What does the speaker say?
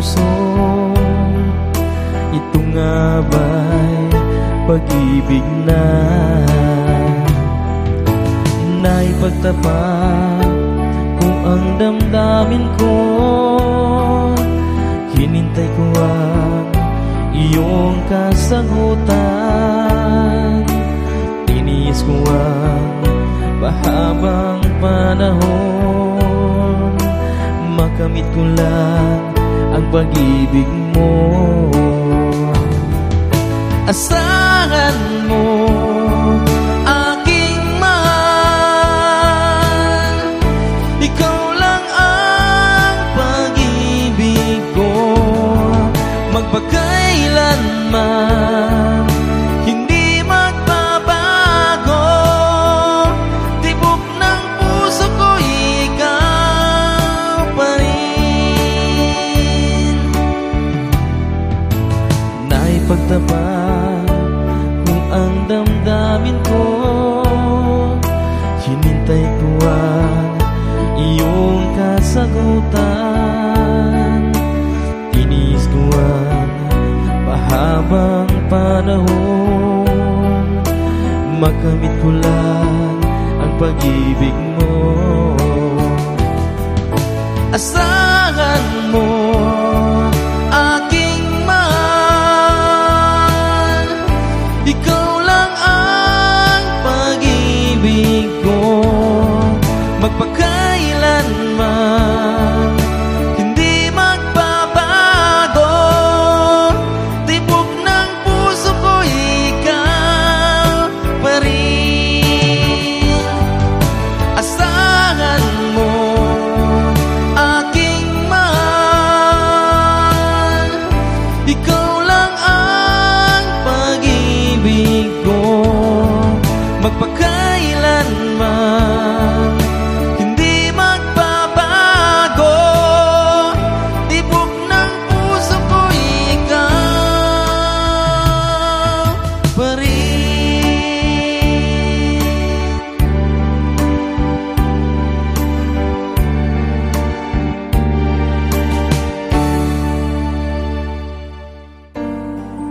puso. Ito nga ba'y pag-ibig na Naipagtapat kung ang damdamin ko. Hinintay ko ang iyong kasagutan. Tiniis ko ang mahabang panahon. Makamit ko lang ang pag-ibig mo. Asahan mo aking mahal. Ikaw lang ang pag-ibig ko. Magpakailanman Naipagtapat kung ang damdamin ko. Hinintay ko ang iyong kasagutan. Tiniis ko ang mahabang panahon. Makamit ko lang ang pag-ibig mo. Asa